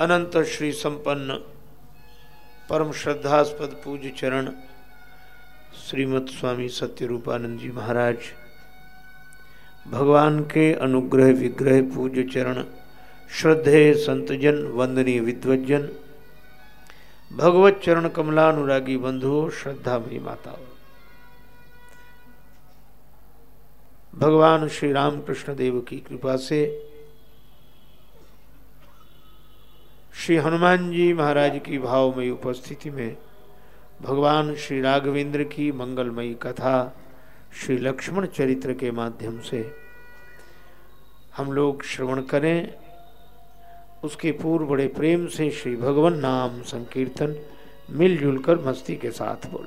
अनंत श्री संपन्न परम श्रद्धास्पद पूज्य चरण श्रीमद स्वामी सत्य रूपानंद जी महाराज, भगवान के अनुग्रह विग्रह पूज्य चरण, श्रद्धे संतजन, वंदनीय विद्वजन भगवत चरण कमलानुरागी बंधुओं श्रद्धामयी माताओं भगवान श्री रामकृष्ण देव की कृपा से श्री हनुमान जी महाराज की भावमयी उपस्थिति में भगवान श्री राघवेंद्र की मंगलमयी कथा श्री लक्ष्मण चरित्र के माध्यम से हम लोग श्रवण करें। उसके पूर्व बड़े प्रेम से श्री भगवान नाम संकीर्तन मिलजुल कर मस्ती के साथ बोल।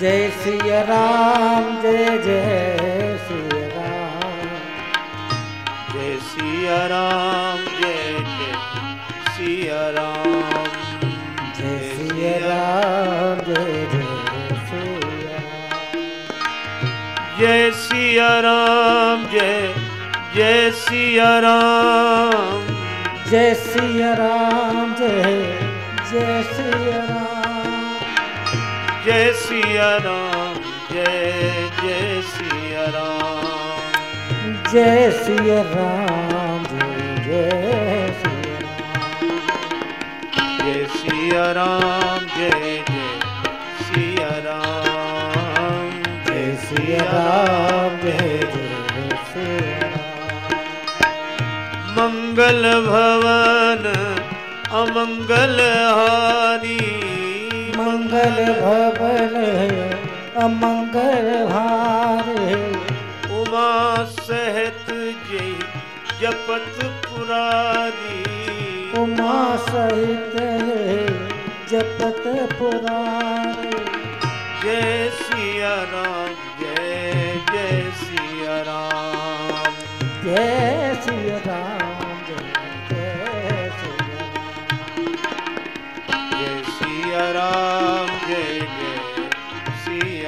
जय सिया राम जय जय सिया राम। जय सिया राम जय जय सिया राम। जय सिया राम जय जय सिया राम। जय सिया राम जय जय सिया राम। जय सिया राम जय जय सिया राम। जय सिया राम जय जय सिया राम। जय सिया राम जय जय सिया राम जय जय सिया राम। जय जय सिया मंगल भवन अमंगल हारी। मंगल भवन है अमंगल हारे उमा सहित जय जपत पुरारी। उमा सहित जपत पुरारे। जय सिया राम जय जय सिया राम। जय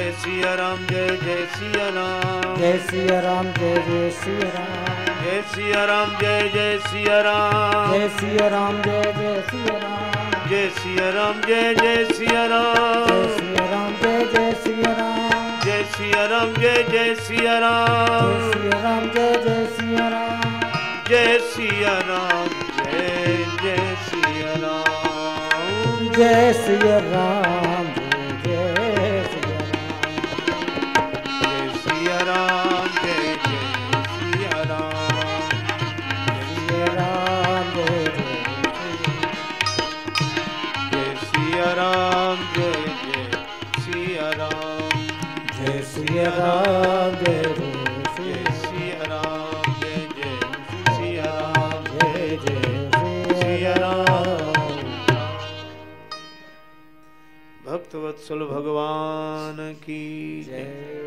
जय सिया राम जय जय सिया राम जय सिया राम जय जय सिया राम जय सिया राम जय जय सिया राम जय सिया राम जय जय सिया राम जय सिया राम जय जय सिया राम सिया राम जय जय सिया राम जय सिया राम जय जय सिया राम सिया राम जय जय सिया राम जय सिया राम जय जय सिया राम जय सिया राम भक्तवत्सल भगवान की जय जय